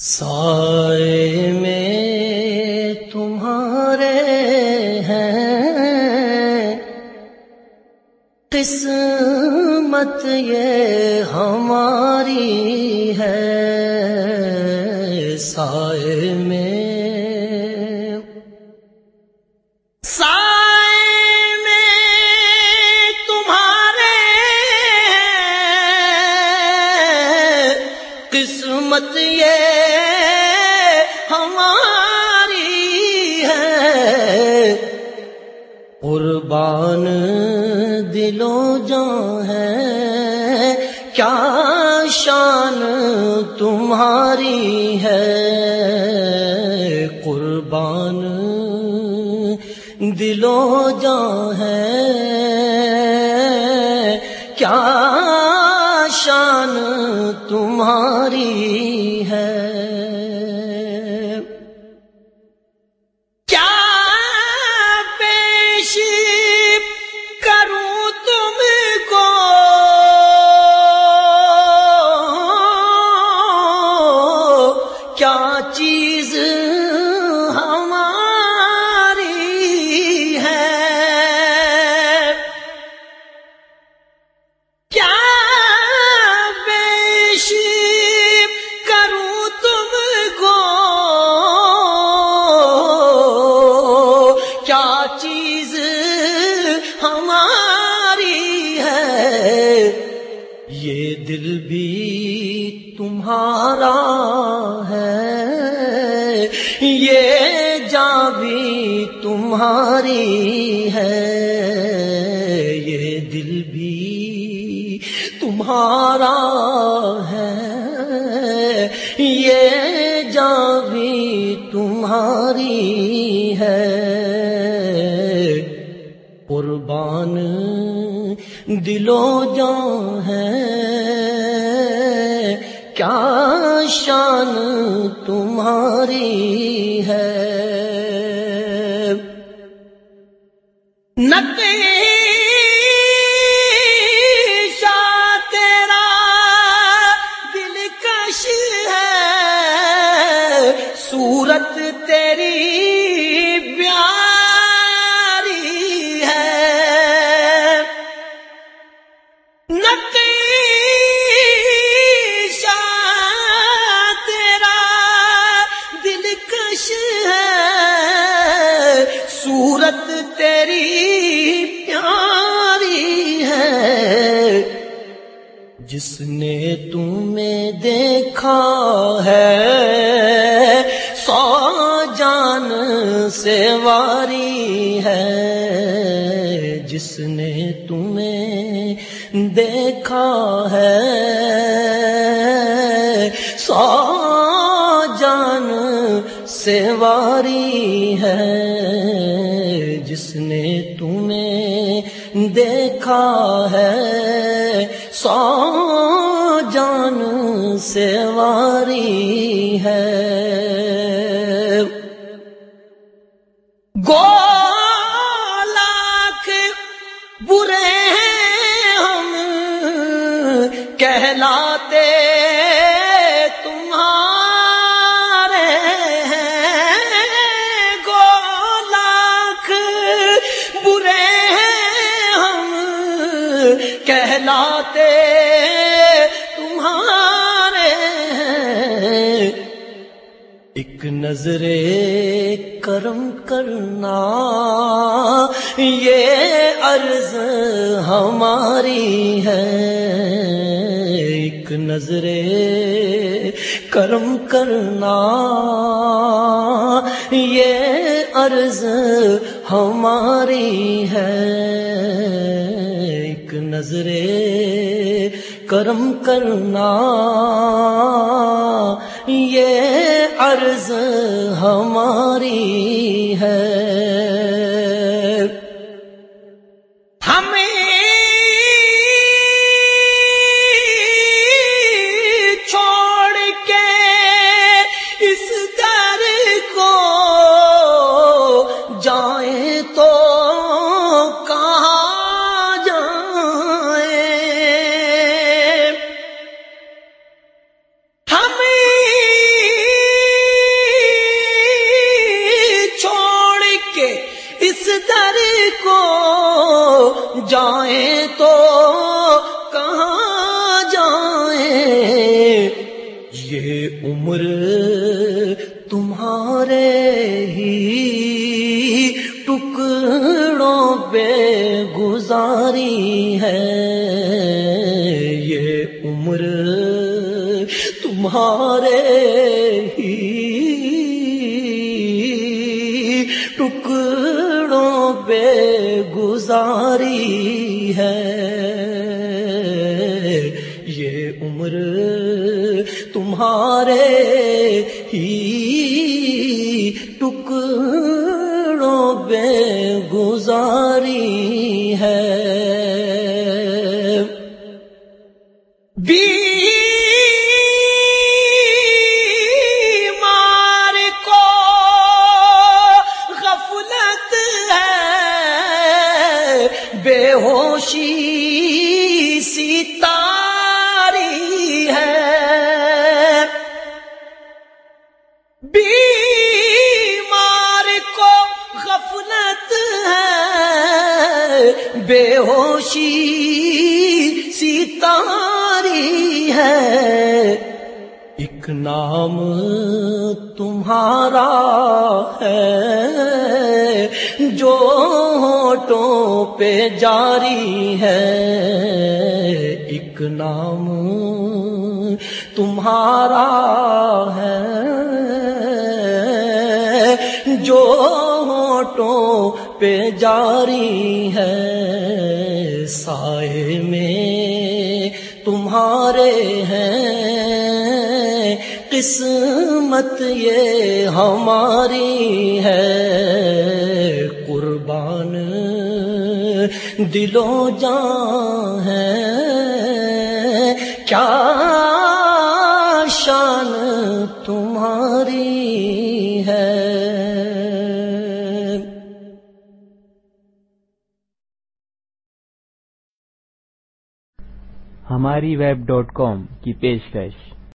سائے میں تمہارے ہیں۔ قسمت یہ ہماری ہے۔ سائے قسمت یہ ہماری ہے۔ قربان دلو جان ہے، کیا شان تمہاری ہے۔ قربان دلو جان ہے شان تمہاری ہے۔ دل بھی تمہارا ہے۔ یہ جاں بھی تمہاری ہے۔ یہ دل بھی تمہارا ہے۔ یہ جاں بھی تمہاری قربان دلو جان ہے کیا شان تمہاری ہے؟ نتیشہ تیرا دلکش ہے صورت تیری جس نے تمہیں دیکھا ہے، سو جان سے واری ہے۔ جس نے تمہیں دیکھا ہے، سو جان سے واری ہے۔ جس نے تمہیں دیکھا ہے، سو سے واری ہے۔ ایک نظر کرم کرنا، یہ عرض ہماری ہے۔ ایک نظر کرم کرنا، یہ عرض ہماری ہے۔ ایک نظر کرم کرنا یہ عرض ہماری ہے۔ تو کہاں جائیں یہ عمر تمہارے ہی ٹکڑوں پہ گزاری ہے۔ یہ عمر تمہارے گزاری ہے۔ یہ عمر تمہارے ہی ٹکڑوں پہ گزاری ہے۔ بے ہوشی ستاری ہے۔ بیمار کو غفلت ہے۔ بے ہوشی ستاری ہے۔ ایک نام تمہارا ہے جو ہوٹوں پہ جاری ہے ایک نام تمہارا ہے جو ہوٹوں پہ جاری ہے سائے میں تمہارے ہیں قسمت یہ ہماری ہے قربان دلو جان ہے کیا شان تمہاری ہے؟ ہماری ویب ڈاٹ کام کی پیشکش۔